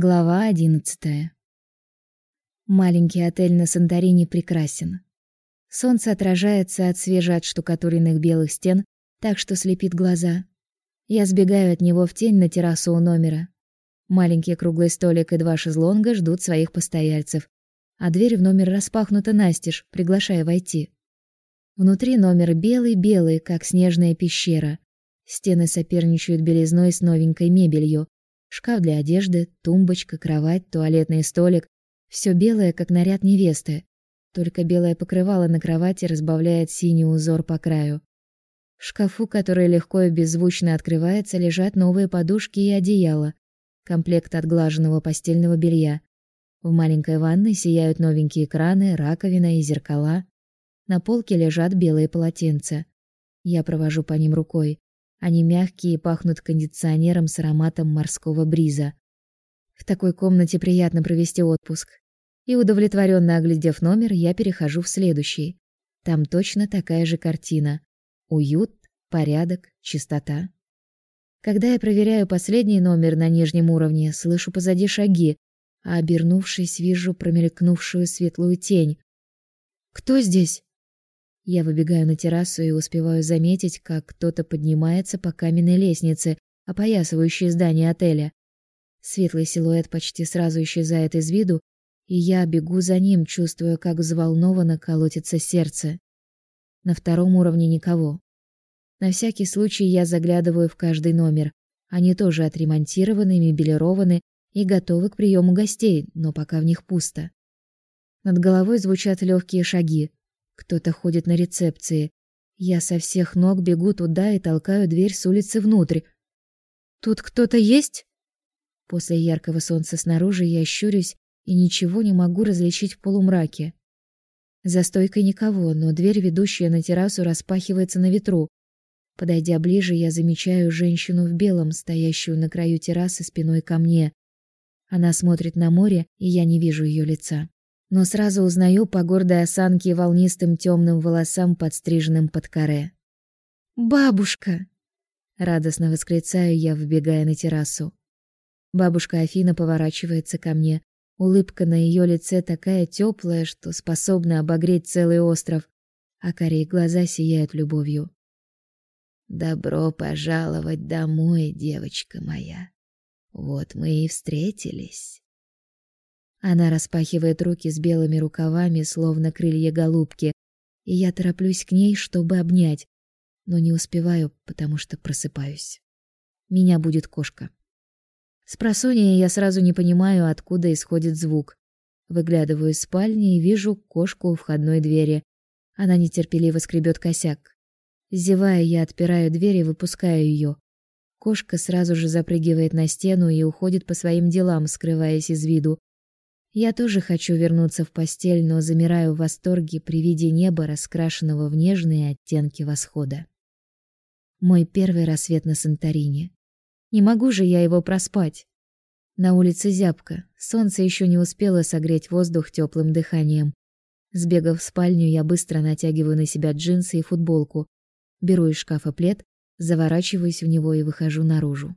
Глава одиннадцатая. Маленький отель на Санторини прекрасен. Солнце отражается от свежеотштукатуренных белых стен, так что слепит глаза. Я сбегаю от него в тень на террасу у номера. Маленький круглый столик и два шезлонга ждут своих постояльцев, а дверь в номер распахнута настежь, приглашая войти. Внутри номер белый-белый, как снежная пещера. Стены соперничают белизной с новенькой мебелью, Шкаф для одежды, тумбочка, кровать, туалетный столик. Все белое, как наряд невесты. Только белое покрывало на кровати разбавляет синий узор по краю. В шкафу, который легко и беззвучно открывается, лежат новые подушки и одеяло, комплект отглаженного постельного белья. В маленькой ванной сияют новенькие краны, раковина и зеркала. На полке лежат белые полотенца. Я провожу по ним рукой. Они мягкие и пахнут кондиционером с ароматом морского бриза. В такой комнате приятно провести отпуск. И удовлетворенно оглядев номер, я перехожу в следующий. Там точно такая же картина. Уют, порядок, чистота. Когда я проверяю последний номер на нижнем уровне, слышу позади шаги, а обернувшись, вижу промелькнувшую светлую тень. Кто здесь? Я выбегаю на террасу и успеваю заметить, как кто-то поднимается по каменной лестнице, опоясывающей здание отеля. Светлый силуэт почти сразу исчезает из виду, и я бегу за ним, чувствуя, как взволнованно колотится сердце. На втором уровне никого. На всякий случай я заглядываю в каждый номер. Они тоже отремонтированы, мебелированы и готовы к приему гостей, но пока в них пусто. Над головой звучат легкие шаги. Кто-то ходит на рецепции. Я со всех ног бегу туда и толкаю дверь с улицы внутрь. Тут кто-то есть? После яркого солнца снаружи я щурюсь и ничего не могу различить в полумраке. За стойкой никого, но дверь, ведущая на террасу, распахивается на ветру. Подойдя ближе, я замечаю женщину в белом, стоящую на краю террасы спиной ко мне. Она смотрит на море, и я не вижу ее лица но сразу узнаю по гордой осанке и волнистым темным волосам, подстриженным под каре. «Бабушка!» — радостно восклицаю я, вбегая на террасу. Бабушка Афина поворачивается ко мне. Улыбка на ее лице такая теплая, что способна обогреть целый остров, а карие глаза сияют любовью. «Добро пожаловать домой, девочка моя. Вот мы и встретились». Она распахивает руки с белыми рукавами, словно крылья голубки, и я тороплюсь к ней, чтобы обнять, но не успеваю, потому что просыпаюсь. Меня будет кошка. С просонья я сразу не понимаю, откуда исходит звук. Выглядываю из спальни и вижу кошку у входной двери. Она нетерпеливо скребет косяк. Зевая, я отпираю дверь и выпускаю ее. Кошка сразу же запрыгивает на стену и уходит по своим делам, скрываясь из виду. Я тоже хочу вернуться в постель, но замираю в восторге при виде неба, раскрашенного в нежные оттенки восхода. Мой первый рассвет на Санторини. Не могу же я его проспать. На улице зябко, солнце еще не успело согреть воздух теплым дыханием. Сбегав в спальню, я быстро натягиваю на себя джинсы и футболку, беру из шкафа плед, заворачиваюсь в него и выхожу наружу.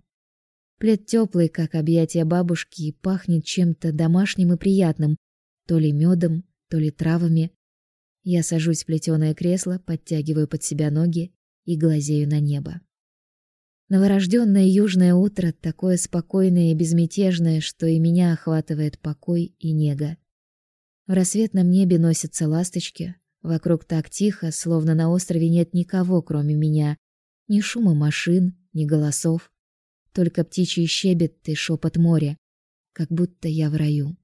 Плед теплый, как объятия бабушки, и пахнет чем-то домашним и приятным, то ли медом, то ли травами. Я сажусь в плетеное кресло, подтягиваю под себя ноги и глазею на небо. Новорожденное южное утро такое спокойное и безмятежное, что и меня охватывает покой и нега. В рассветном небе носятся ласточки, вокруг так тихо, словно на острове нет никого, кроме меня, ни шума машин, ни голосов. Только птичий щебет и шепот моря, как будто я в раю.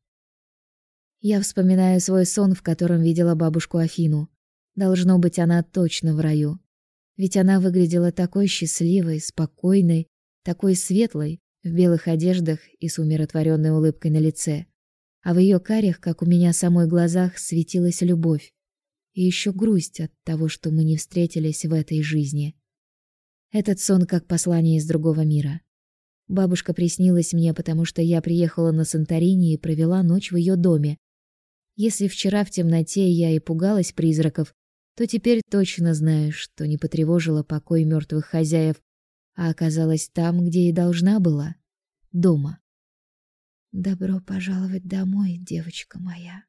Я вспоминаю свой сон, в котором видела бабушку Афину. Должно быть, она точно в раю. Ведь она выглядела такой счастливой, спокойной, такой светлой, в белых одеждах и с умиротворенной улыбкой на лице. А в ее карих, как у меня самой глазах, светилась любовь. И еще грусть от того, что мы не встретились в этой жизни. Этот сон как послание из другого мира. Бабушка приснилась мне, потому что я приехала на Санторини и провела ночь в ее доме. Если вчера в темноте я и пугалась призраков, то теперь точно знаю, что не потревожила покой мертвых хозяев, а оказалась там, где и должна была дома. Добро пожаловать домой, девочка моя.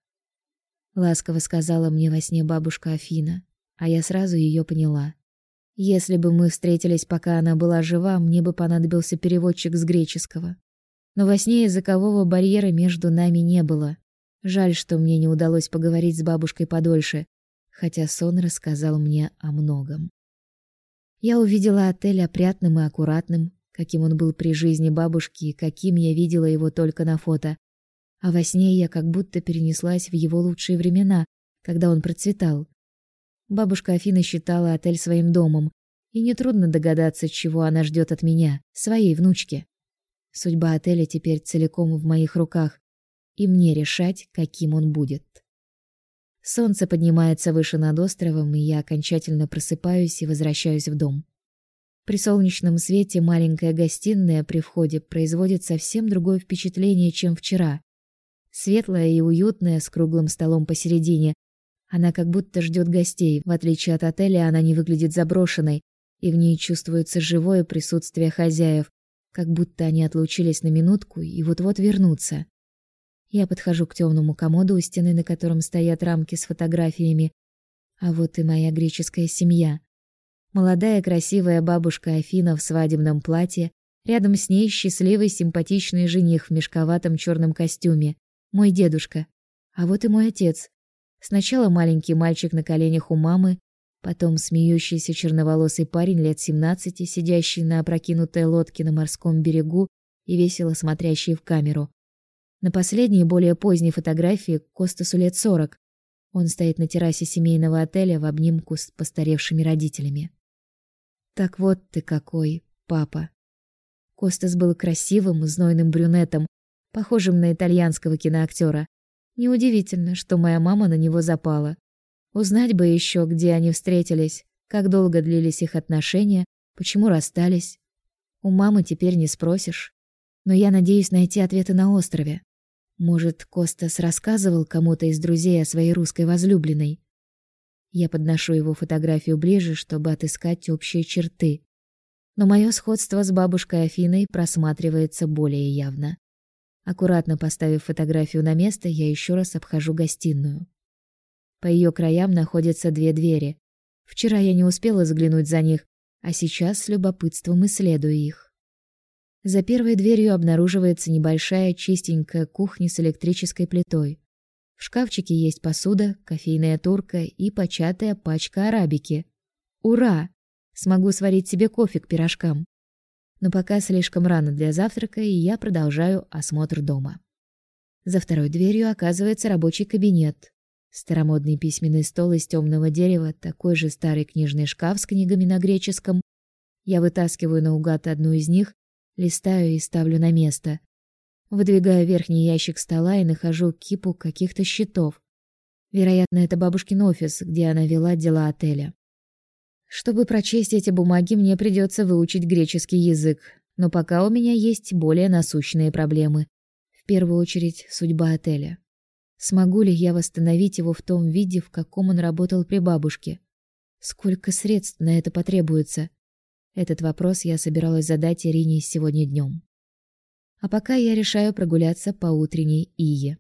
Ласково сказала мне во сне бабушка Афина, а я сразу ее поняла. Если бы мы встретились, пока она была жива, мне бы понадобился переводчик с греческого. Но во сне языкового барьера между нами не было. Жаль, что мне не удалось поговорить с бабушкой подольше, хотя сон рассказал мне о многом. Я увидела отель опрятным и аккуратным, каким он был при жизни бабушки и каким я видела его только на фото. А во сне я как будто перенеслась в его лучшие времена, когда он процветал. Бабушка Афина считала отель своим домом, и нетрудно догадаться, чего она ждет от меня, своей внучки. Судьба отеля теперь целиком в моих руках, и мне решать, каким он будет. Солнце поднимается выше над островом, и я окончательно просыпаюсь и возвращаюсь в дом. При солнечном свете маленькая гостиная при входе производит совсем другое впечатление, чем вчера. Светлая и уютная, с круглым столом посередине, она как будто ждет гостей. В отличие от отеля, она не выглядит заброшенной, и в ней чувствуется живое присутствие хозяев, как будто они отлучились на минутку и вот-вот вернутся. Я подхожу к темному комоду, у стены на котором стоят рамки с фотографиями. А вот и моя греческая семья. Молодая красивая бабушка Афина в свадебном платье, рядом с ней счастливый симпатичный жених в мешковатом черном костюме, мой дедушка. А вот и мой отец, Сначала маленький мальчик на коленях у мамы, потом смеющийся черноволосый парень лет 17, сидящий на опрокинутой лодке на морском берегу и весело смотрящий в камеру. На последней, более поздней фотографии Костасу лет 40. Он стоит на террасе семейного отеля в обнимку с постаревшими родителями. Так вот ты какой, папа. Костас был красивым, знойным брюнетом, похожим на итальянского киноактера. Неудивительно, что моя мама на него запала. Узнать бы еще, где они встретились, как долго длились их отношения, почему расстались. У мамы теперь не спросишь. Но я надеюсь найти ответы на острове. Может, Костас рассказывал кому-то из друзей о своей русской возлюбленной. Я подношу его фотографию ближе, чтобы отыскать общие черты. Но мое сходство с бабушкой Афиной просматривается более явно. Аккуратно поставив фотографию на место, я еще раз обхожу гостиную. По ее краям находятся две двери. Вчера я не успела заглянуть за них, а сейчас с любопытством исследую их. За первой дверью обнаруживается небольшая чистенькая кухня с электрической плитой. В шкафчике есть посуда, кофейная турка и початая пачка арабики. Ура! Смогу сварить себе кофе к пирожкам но пока слишком рано для завтрака, и я продолжаю осмотр дома. За второй дверью оказывается рабочий кабинет. Старомодный письменный стол из темного дерева, такой же старый книжный шкаф с книгами на греческом. Я вытаскиваю наугад одну из них, листаю и ставлю на место. Выдвигаю верхний ящик стола и нахожу кипу каких-то счетов. Вероятно, это бабушкин офис, где она вела дела отеля. Чтобы прочесть эти бумаги, мне придется выучить греческий язык, но пока у меня есть более насущные проблемы. В первую очередь, судьба отеля. Смогу ли я восстановить его в том виде, в каком он работал при бабушке? Сколько средств на это потребуется? Этот вопрос я собиралась задать Ирине сегодня днем. А пока я решаю прогуляться по утренней Ие.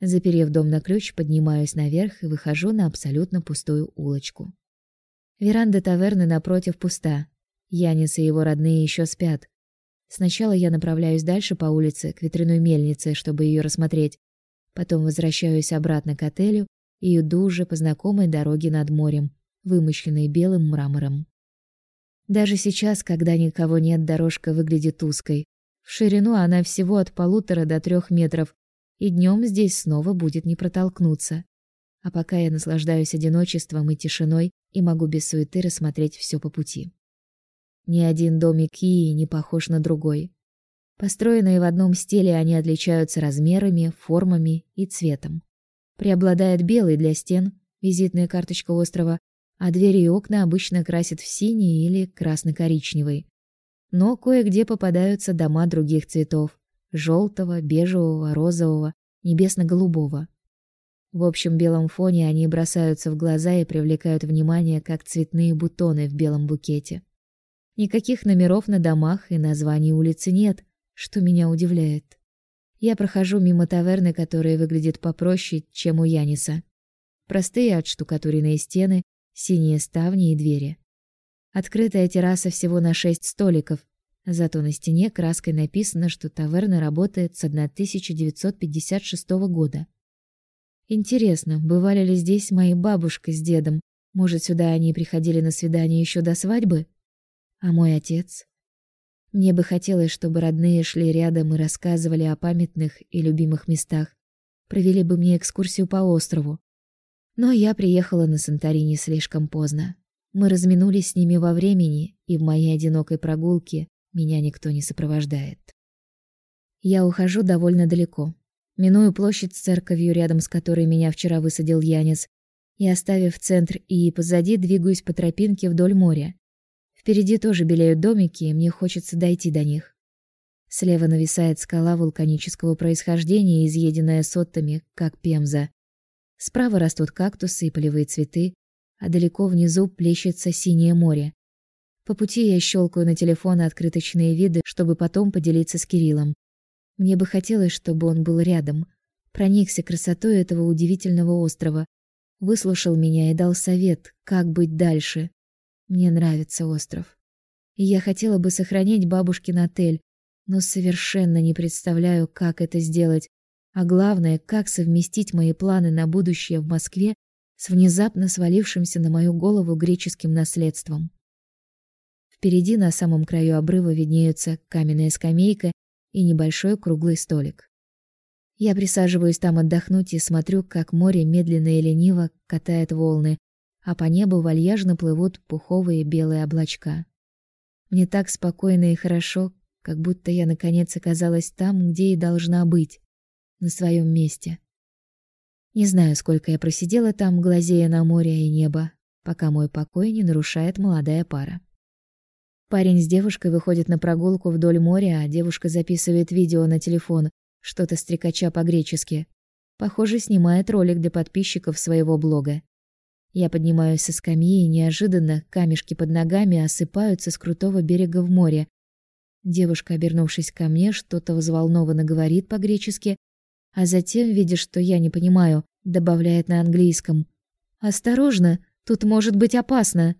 Заперев дом на ключ, поднимаюсь наверх и выхожу на абсолютно пустую улочку. Веранда таверны напротив пуста. Янис и его родные еще спят. Сначала я направляюсь дальше по улице к ветряной мельнице, чтобы ее рассмотреть. Потом возвращаюсь обратно к отелю и иду уже по знакомой дороге над морем, вымощенной белым мрамором. Даже сейчас, когда никого нет, дорожка выглядит узкой. В ширину она всего от полутора до трех метров, и днем здесь снова будет не протолкнуться. А пока я наслаждаюсь одиночеством и тишиной и могу без суеты рассмотреть все по пути. Ни один домик Кии не похож на другой. Построенные в одном стиле, они отличаются размерами, формами и цветом. Преобладает белый для стен, визитная карточка острова, а двери и окна обычно красят в синий или красно-коричневый. Но кое-где попадаются дома других цветов: желтого, бежевого, розового, небесно-голубого. В общем белом фоне они бросаются в глаза и привлекают внимание, как цветные бутоны в белом букете. Никаких номеров на домах и названий улицы нет, что меня удивляет. Я прохожу мимо таверны, которая выглядит попроще, чем у Яниса. Простые отштукатуренные стены, синие ставни и двери. Открытая терраса всего на шесть столиков, зато на стене краской написано, что таверна работает с 1956 года. Интересно, бывали ли здесь мои бабушка с дедом? Может, сюда они приходили на свидание еще до свадьбы? А мой отец? Мне бы хотелось, чтобы родные шли рядом и рассказывали о памятных и любимых местах, провели бы мне экскурсию по острову. Но я приехала на Санторини слишком поздно. Мы разминулись с ними во времени, и в моей одинокой прогулке меня никто не сопровождает. Я ухожу довольно далеко. Миную площадь с церковью, рядом с которой меня вчера высадил Янис, и, оставив центр и позади, двигаюсь по тропинке вдоль моря. Впереди тоже белеют домики, и мне хочется дойти до них. Слева нависает скала вулканического происхождения, изъеденная соттами, как пемза. Справа растут кактусы и полевые цветы, а далеко внизу плещется синее море. По пути я щелкаю на телефон открыточные виды, чтобы потом поделиться с Кириллом. Мне бы хотелось, чтобы он был рядом, проникся красотой этого удивительного острова, выслушал меня и дал совет, как быть дальше. Мне нравится остров. И я хотела бы сохранить бабушкин отель, но совершенно не представляю, как это сделать, а главное, как совместить мои планы на будущее в Москве с внезапно свалившимся на мою голову греческим наследством. Впереди на самом краю обрыва виднеются каменная скамейка и небольшой круглый столик. Я присаживаюсь там отдохнуть и смотрю, как море медленно и лениво катает волны, а по небу вальяжно плывут пуховые белые облачка. Мне так спокойно и хорошо, как будто я наконец оказалась там, где и должна быть, на своем месте. Не знаю, сколько я просидела там, глазея на море и небо, пока мой покой не нарушает молодая пара. Парень с девушкой выходит на прогулку вдоль моря, а девушка записывает видео на телефон, что-то стрекача по-гречески. Похоже, снимает ролик для подписчиков своего блога. Я поднимаюсь со скамьи, и неожиданно камешки под ногами осыпаются с крутого берега в море. Девушка, обернувшись ко мне, что-то взволнованно говорит по-гречески, а затем, видя, что я не понимаю, добавляет на английском: "Осторожно, тут может быть опасно".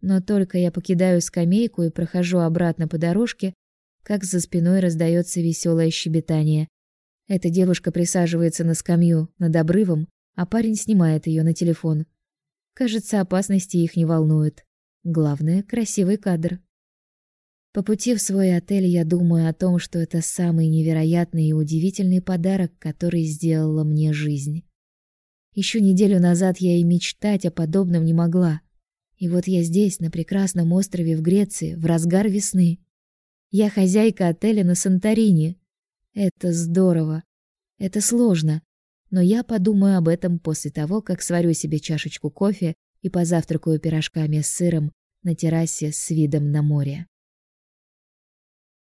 Но только я покидаю скамейку и прохожу обратно по дорожке, как за спиной раздается веселое щебетание. Эта девушка присаживается на скамью над обрывом, а парень снимает ее на телефон. Кажется, опасности их не волнуют. Главное красивый кадр. По пути в свой отель я думаю о том, что это самый невероятный и удивительный подарок, который сделала мне жизнь. Еще неделю назад я и мечтать о подобном не могла. И вот я здесь, на прекрасном острове в Греции, в разгар весны. Я хозяйка отеля на Санторини. Это здорово. Это сложно, но я подумаю об этом после того, как сварю себе чашечку кофе и позавтракаю пирожками с сыром на террасе с видом на море.